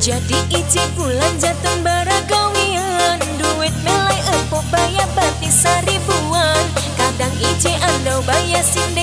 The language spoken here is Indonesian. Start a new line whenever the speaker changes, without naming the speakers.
Jadi ije bulan jatun baragawian Duit melai empuk bayar batik seribuan. Kadang ije andau bayar sinde